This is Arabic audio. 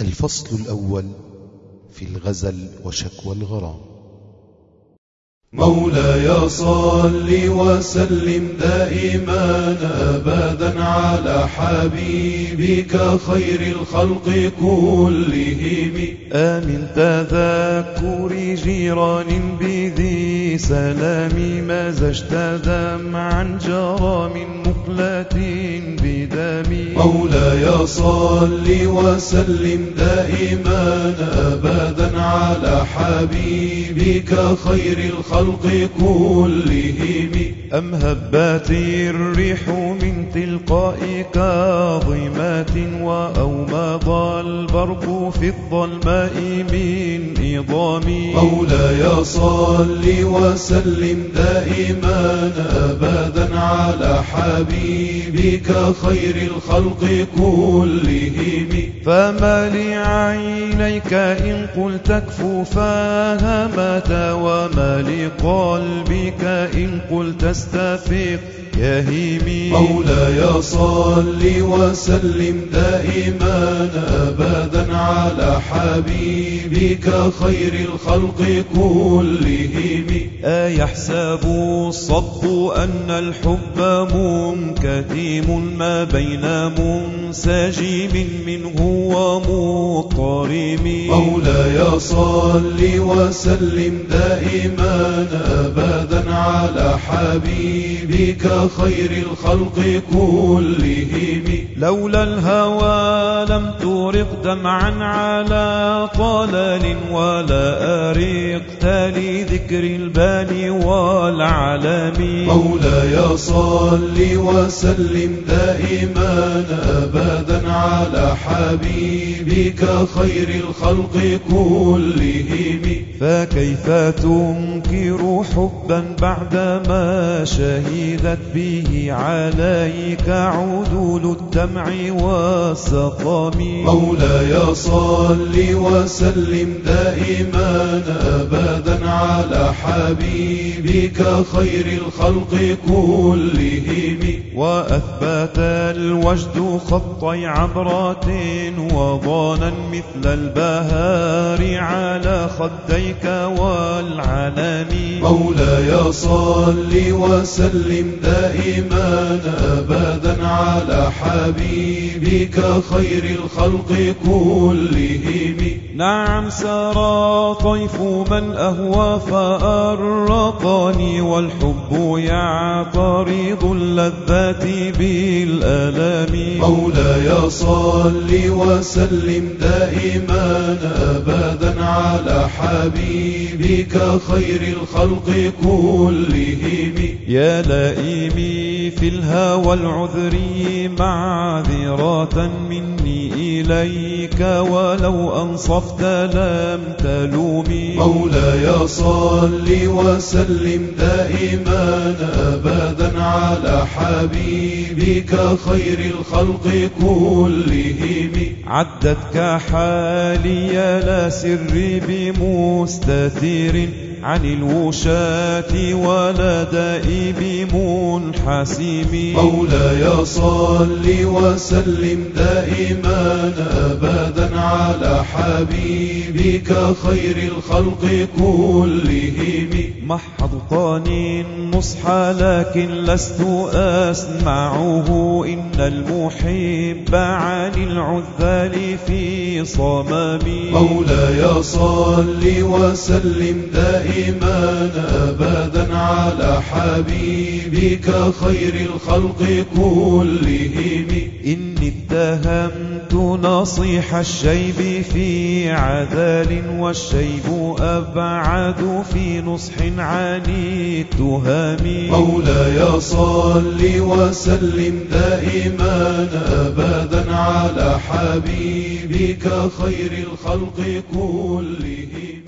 الفصل الأول في الغزل وشكوى الغرام. مولاي صل وسلم دائما ابدا على حبيبك خير الخلق كلهم. آمن تذكر جيران بذي سلام ما زجت دمعا جرى من مقلة بدم. مولاي صل وسلم دائما ابدا على حبيبك خير الخلق كلهم. أم هبت الريح من تلقاء كاظمات وأومض البرق في الظلماء من إضام مولاي صل وسلم دائما ابدا على حبيبك خير الخلق كلهم. فما لعينيك إن قلت كفوفاها متى وما لقلبك إن قلت استفيق. يهيمي مولاي صل وسلم دائما ابدا على حبيبك خير الخلق كلهم. أيحسب الصب أن الحب منكتم ما بين منسجم منه ومضطرم مولاي صل وسلم دائما ابدا على حبيبك خير الخلق كلهم. لولا الهوى لم ترق دمعا على طلل ولا أرقت لذكر الباني والعلم مولاي صل وسلم دائما ابدا على حبيبك خير الخلق كلهم. فكيف تنكر حبا بعدما شهدت به عليك عدول الدمع والسقم مولاي صل وسلم دائما ابدا على حبيبك خير الخلق كلهم. وأثبت الوجد خطي عبرات وضانا مثل البهار على خديك والعلم مولاي صل وسلم دائما ابدا على حبيبك خير الخلق كلهم. نعم سرى طيف من أهوى فأرقني والحب يعترض اللذات بالألم مولاي صل وسلم دائما ابدا على حبيبك خير الخلق كلهم. يا لائمي في الهوى العذري معذرة مني. إليك ولو أنصفت لم تلومي. مولاي صل وسلم دائما ابدا على حبيبك خير الخلق كلهم. عدتك حالي لا سري بمستتير عن الوشاة ولا دائب منحسم مولاي صل وسلم دائما ابدا على حبيبك خير الخلق كلهم. محض طان نصح لكن لست أسمعه. إن المحب عن العذال في صمم. مولاي صل وسلم دائما أبدا على حبيبك خير الخلق كلهم. إني اتهمت نصيح الشيب في عذال والشيب أبعد في نصح عن التهم. مولاي صل وسلم دائما أبدا على حبيبك خير الخلق كلهم.